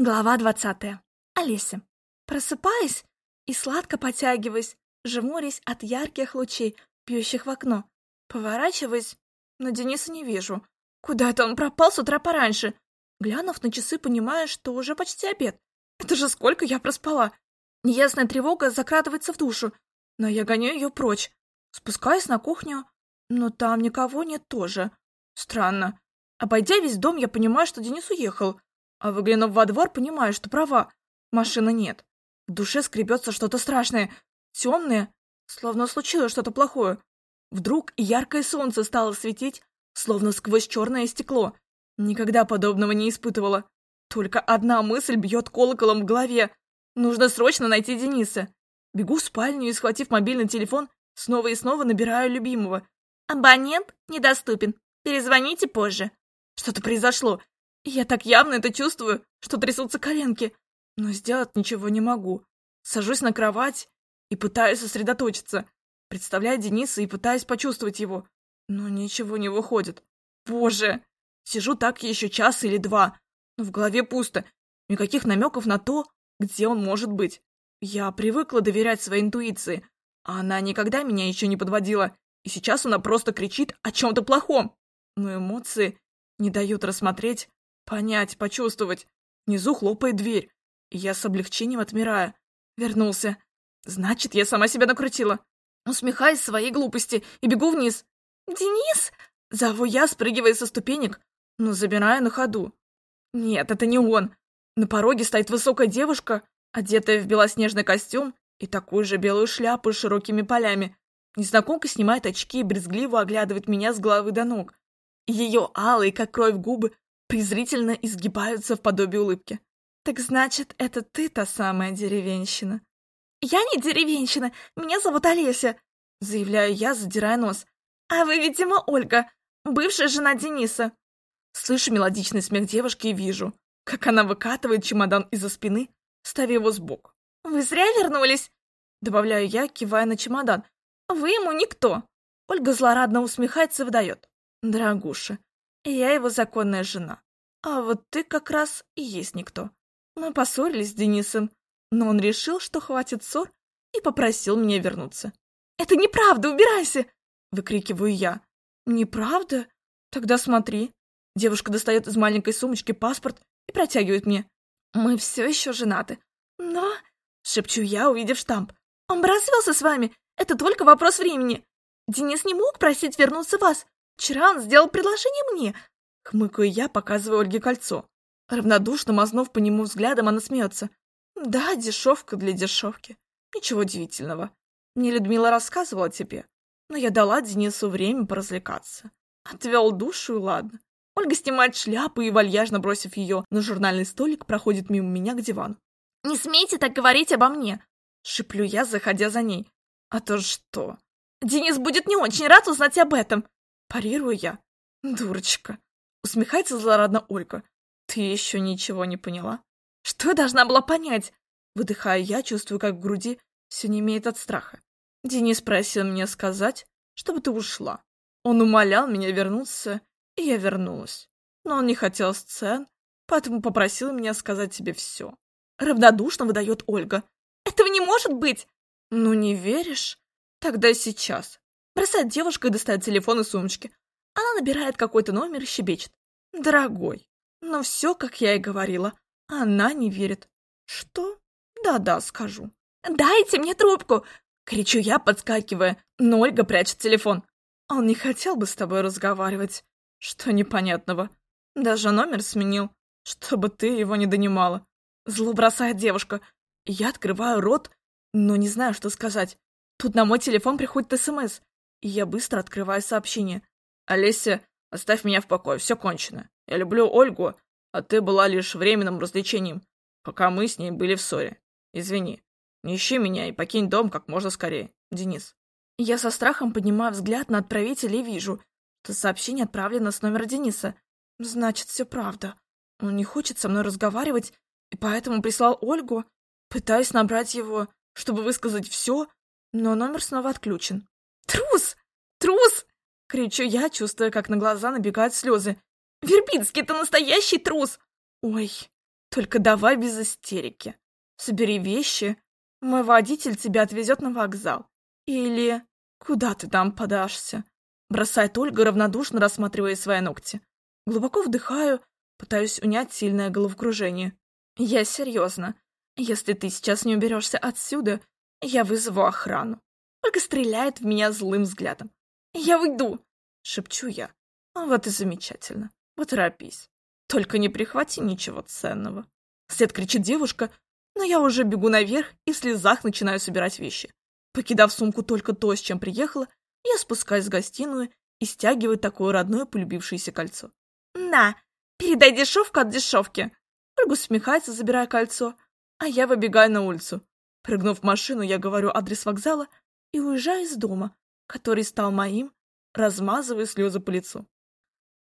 Глава двадцатая. Олеся. Просыпаясь и сладко потягиваясь, жмурясь от ярких лучей, пьющих в окно. Поворачиваясь, но Дениса не вижу. Куда-то он пропал с утра пораньше. Глянув на часы, понимаю, что уже почти обед. Это же сколько я проспала. Неясная тревога закрадывается в душу, но я гоню ее прочь. Спускаюсь на кухню, но там никого нет тоже. Странно. Обойдя весь дом, я понимаю, что Денис уехал. А выглянув во двор, понимаю, что права. Машины нет. В душе скребется что-то страшное, темное, словно случилось что-то плохое. Вдруг яркое солнце стало светить, словно сквозь черное стекло. Никогда подобного не испытывала. Только одна мысль бьет колоколом в голове. Нужно срочно найти Дениса. Бегу в спальню и, схватив мобильный телефон, снова и снова набираю любимого. «Абонент недоступен. Перезвоните позже». Что-то произошло. Я так явно это чувствую, что трясутся коленки, но сделать ничего не могу. Сажусь на кровать и пытаюсь сосредоточиться, представляя Дениса и пытаюсь почувствовать его, но ничего не выходит. Боже! Сижу так еще час или два, но в голове пусто, никаких намеков на то, где он может быть. Я привыкла доверять своей интуиции, а она никогда меня еще не подводила, и сейчас она просто кричит о чем-то плохом. Но эмоции не дают рассмотреть, Понять, почувствовать. Внизу хлопает дверь. И я с облегчением отмираю. Вернулся. Значит, я сама себя накрутила. Усмехаясь своей глупости и бегу вниз. «Денис!» Зову я, спрыгивая со ступенек, но забираю на ходу. Нет, это не он. На пороге стоит высокая девушка, одетая в белоснежный костюм и такую же белую шляпу с широкими полями. Незнакомка снимает очки и брезгливо оглядывает меня с головы до ног. Ее алые, как кровь губы, презрительно изгибаются в подобие улыбки. «Так значит, это ты та самая деревенщина?» «Я не деревенщина, меня зовут Олеся», — заявляю я, задирая нос. «А вы, видимо, Ольга, бывшая жена Дениса». Слышу мелодичный смех девушки и вижу, как она выкатывает чемодан из-за спины, ставя его сбоку. «Вы зря вернулись!» — добавляю я, кивая на чемодан. «Вы ему никто!» Ольга злорадно усмехается и выдает. «Дорогуша, я его законная жена. А вот ты как раз и есть никто. Мы поссорились с Денисом, но он решил, что хватит ссор, и попросил меня вернуться. «Это неправда, убирайся!» — выкрикиваю я. «Неправда? Тогда смотри». Девушка достает из маленькой сумочки паспорт и протягивает мне. «Мы все еще женаты. Но...» — шепчу я, увидев штамп. «Он бы развелся с вами. Это только вопрос времени. Денис не мог просить вернуться вас. Вчера он сделал предложение мне. Хмыкаю я, показываю Ольге кольцо. Равнодушно мазнув по нему взглядом, она смеется. Да, дешевка для дешевки. Ничего удивительного. Мне Людмила рассказывала тебе. Но я дала Денису время поразвлекаться. Отвел душу и ладно. Ольга снимает шляпу и, вальяжно бросив ее на журнальный столик, проходит мимо меня к дивану. «Не смейте так говорить обо мне!» Шиплю я, заходя за ней. «А то что?» «Денис будет не очень рад узнать об этом!» Парирую я. Дурочка. Усмехается злорадно Ольга. Ты еще ничего не поняла? Что я должна была понять? Выдыхаю я, чувствую, как в груди все не имеет от страха. Денис просил меня сказать, чтобы ты ушла. Он умолял меня вернуться, и я вернулась. Но он не хотел сцен, поэтому попросил меня сказать тебе все. Равнодушно выдает Ольга. Этого не может быть! Ну, не веришь? Тогда сейчас. Бросает девушка и достает телефон из сумочки. Она набирает какой-то номер и щебечет. «Дорогой, но все, как я и говорила, она не верит». «Что?» «Да-да, скажу». «Дайте мне трубку!» Кричу я, подскакивая, но Ольга прячет телефон. Он не хотел бы с тобой разговаривать. Что непонятного? Даже номер сменил, чтобы ты его не донимала. Зло бросает девушка. Я открываю рот, но не знаю, что сказать. Тут на мой телефон приходит СМС и я быстро открываю сообщение. «Олеся, оставь меня в покое, все кончено. Я люблю Ольгу, а ты была лишь временным развлечением, пока мы с ней были в ссоре. Извини. Не ищи меня и покинь дом как можно скорее. Денис». Я со страхом поднимаю взгляд на отправителя и вижу, что сообщение отправлено с номера Дениса. Значит, все правда. Он не хочет со мной разговаривать, и поэтому прислал Ольгу. Пытаюсь набрать его, чтобы высказать все, но номер снова отключен. «Трус! Трус!» — кричу я, чувствуя, как на глаза набегают слезы. «Вербинский, это настоящий трус!» «Ой, Только давай без истерики. Собери вещи. Мой водитель тебя отвезет на вокзал. Или куда ты там подашься? Бросает Ольга, равнодушно рассматривая свои ногти. Глубоко вдыхаю, пытаюсь унять сильное головокружение. Я серьезно. Если ты сейчас не уберешься отсюда, я вызову охрану. Ольга стреляет в меня злым взглядом. Я уйду, шепчу я. Вот и замечательно. Поторопись. Только не прихвати ничего ценного. След кричит девушка, но я уже бегу наверх и в слезах начинаю собирать вещи. Покидав сумку только то, с чем приехала, я спускаюсь в гостиную и стягиваю такое родное полюбившееся кольцо. «На, передай дешевку от дешевки!» Ольга усмехается, забирая кольцо, а я выбегаю на улицу. Прыгнув в машину, я говорю адрес вокзала и уезжаю из дома, который стал моим, размазывая слезы по лицу.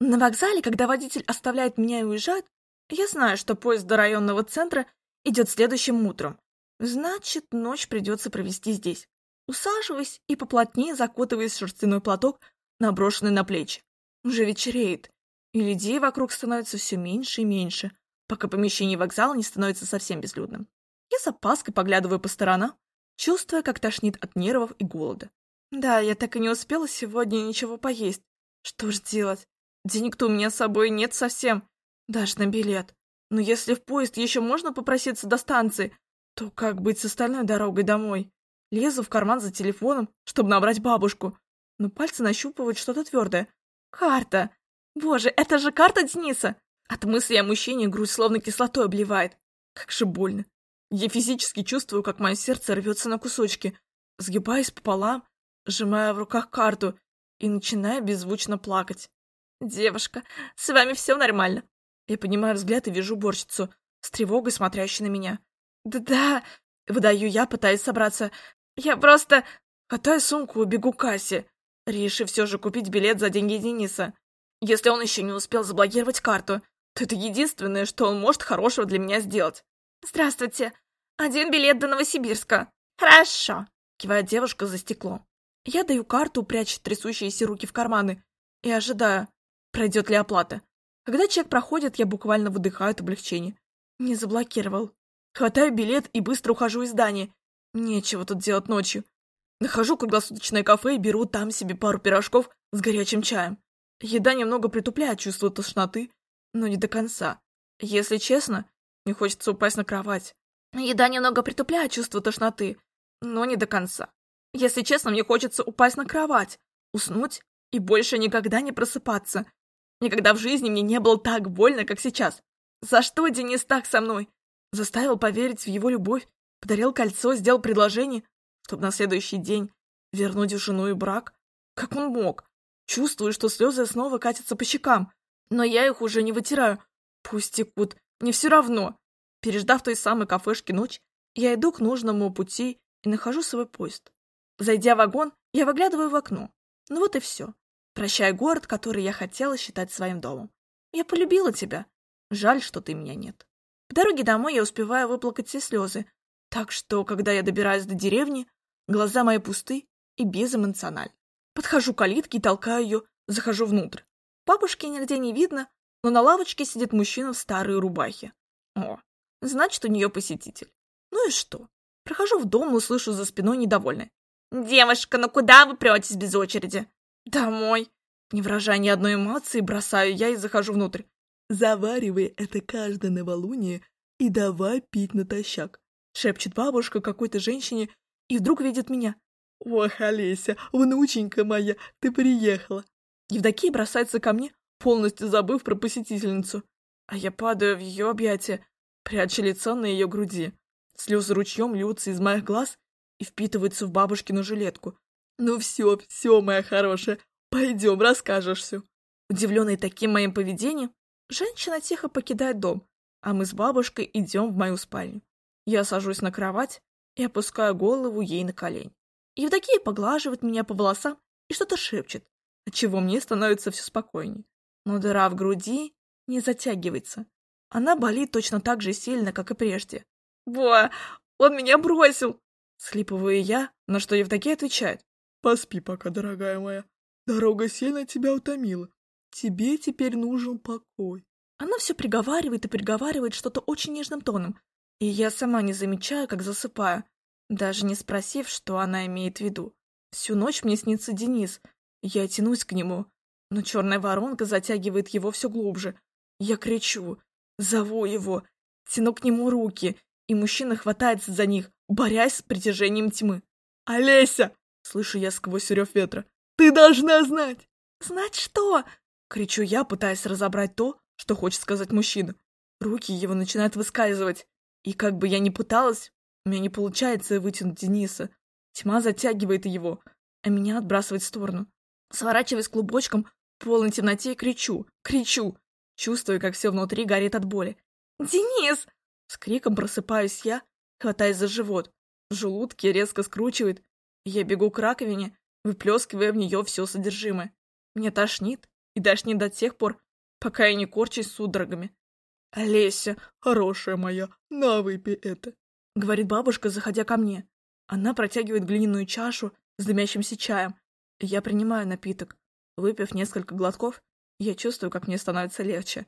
На вокзале, когда водитель оставляет меня и уезжает, я знаю, что поезд до районного центра идет следующим утром. Значит, ночь придется провести здесь. Усаживаясь и поплотнее закутываясь в шерстяной платок, наброшенный на плечи. Уже вечереет, и людей вокруг становится все меньше и меньше, пока помещение вокзала не становится совсем безлюдным. Я с опаской поглядываю по сторонам, чувствуя, как тошнит от нервов и голода. Да, я так и не успела сегодня ничего поесть. Что ж делать? Денег-то у меня с собой нет совсем, даже на билет. Но если в поезд еще можно попроситься до станции, то как быть с остальной дорогой домой? Лезу в карман за телефоном, чтобы набрать бабушку, но пальцы нащупывают что-то твердое. Карта! Боже, это же карта Дениса! От мысли о мужчине грудь словно кислотой обливает. Как же больно. Я физически чувствую, как мое сердце рвется на кусочки, сгибаясь пополам, сжимая в руках карту и начиная беззвучно плакать. «Девушка, с вами все нормально». Я поднимаю взгляд и вижу уборщицу, с тревогой смотрящей на меня. «Да-да», — выдаю я, пытаясь собраться. «Я просто...» Хватаю сумку и бегу к кассе, решив все же купить билет за деньги Дениса. Если он еще не успел заблокировать карту, то это единственное, что он может хорошего для меня сделать. «Здравствуйте. Один билет до Новосибирска». «Хорошо», — кивает девушка за стеклом. Я даю карту, пряча трясущиеся руки в карманы, и ожидаю, пройдет ли оплата. Когда чек проходит, я буквально выдыхаю от облегчения. Не заблокировал. Хватаю билет и быстро ухожу из здания. Нечего тут делать ночью. Нахожу круглосуточное кафе и беру там себе пару пирожков с горячим чаем. Еда немного притупляет чувство тошноты, но не до конца. Если честно, мне хочется упасть на кровать. Еда немного притупляет чувство тошноты, но не до конца. Если честно, мне хочется упасть на кровать, уснуть и больше никогда не просыпаться. Никогда в жизни мне не было так больно, как сейчас. За что Денис так со мной? Заставил поверить в его любовь, подарил кольцо, сделал предложение, чтобы на следующий день вернуть жену и брак. Как он мог? Чувствую, что слезы снова катятся по щекам, но я их уже не вытираю. Пусть текут, мне все равно. Переждав той самой кафешке ночь, я иду к нужному пути и нахожу свой поезд. Зайдя в вагон, я выглядываю в окно. Ну вот и все. Прощай город, который я хотела считать своим домом. Я полюбила тебя. Жаль, что ты меня нет. По дороге домой я успеваю выплакать все слезы, так что, когда я добираюсь до деревни, глаза мои пусты и безэмоциональны. Подхожу к калитке и толкаю ее, захожу внутрь. Бабушки нигде не видно, но на лавочке сидит мужчина в старой рубахе. Значит, у нее посетитель. Ну и что? Прохожу в дом, но слышу за спиной недовольное. «Девушка, ну куда вы претесь без очереди?» «Домой!» Не выражая ни одной эмоции, бросаю я и захожу внутрь. «Заваривай это каждое новолуние и давай пить натощак», шепчет бабушка какой-то женщине и вдруг видит меня. «Ох, Олеся, внученька моя, ты приехала!» Евдокия бросается ко мне, полностью забыв про посетительницу. А я падаю в ее объятия, пряча лицо на ее груди. Слезы ручьем льются из моих глаз и впитываются в бабушкину жилетку. «Ну все, все, моя хорошая, пойдем, расскажешь все». Удивленный таким моим поведением, женщина тихо покидает дом, а мы с бабушкой идем в мою спальню. Я сажусь на кровать и опускаю голову ей на колени. Евдокия поглаживает меня по волосам и что-то шепчет, отчего мне становится все спокойнее. Но дыра в груди не затягивается. Она болит точно так же сильно, как и прежде. «Во, он меня бросил!» Слипываю я, на что Евдокия отвечает. Поспи пока, дорогая моя. Дорога сильно тебя утомила. Тебе теперь нужен покой. Она все приговаривает и приговаривает что-то очень нежным тоном, и я сама не замечаю, как засыпаю, даже не спросив, что она имеет в виду. Всю ночь мне снится Денис, я тянусь к нему, но черная воронка затягивает его все глубже. Я кричу, зову его, тяну к нему руки, и мужчина хватается за них, борясь с притяжением тьмы. «Олеся!» — слышу я сквозь рев ветра. «Ты должна знать!» «Знать что?» — кричу я, пытаясь разобрать то, что хочет сказать мужчина. Руки его начинают выскальзывать. И как бы я ни пыталась, у меня не получается вытянуть Дениса. Тьма затягивает его, а меня отбрасывает в сторону. Сворачиваясь клубочком, в полной темноте кричу, кричу, чувствуя, как все внутри горит от боли. «Денис!» С криком просыпаюсь я, хватаясь за живот. В желудке резко скручивает. Я бегу к раковине, выплескивая в нее все содержимое. Мне тошнит, и тошнит до тех пор, пока я не корчусь судорогами. «Олеся, хорошая моя, на выпей это», — говорит бабушка, заходя ко мне. Она протягивает глиняную чашу с дымящимся чаем. Я принимаю напиток. Выпив несколько глотков, я чувствую, как мне становится легче.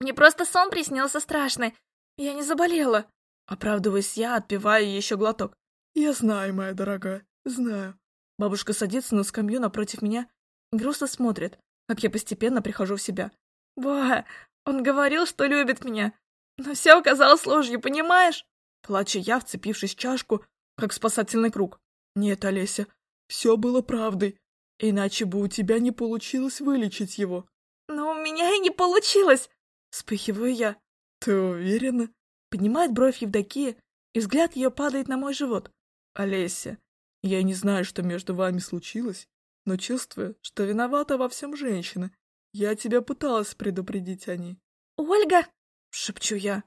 «Мне просто сон приснился страшный. Я не заболела». Оправдываясь я, отпиваю еще глоток. «Я знаю, моя дорогая, знаю». Бабушка садится на скамью напротив меня грустно смотрит, как я постепенно прихожу в себя. «Ба, он говорил, что любит меня, но все оказалось ложью, понимаешь?» Плачу я, вцепившись в чашку, как спасательный круг. «Нет, Олеся, все было правдой, иначе бы у тебя не получилось вылечить его». «Но у меня и не получилось!» Вспыхиваю я. «Ты уверена?» Поднимает бровь Евдокия, и взгляд ее падает на мой живот. «Олеся, я не знаю, что между вами случилось, но чувствую, что виновата во всем женщина. Я тебя пыталась предупредить о ней». «Ольга!» — шепчу я.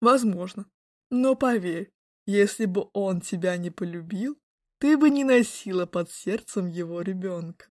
«Возможно. Но поверь, если бы он тебя не полюбил, ты бы не носила под сердцем его ребенка.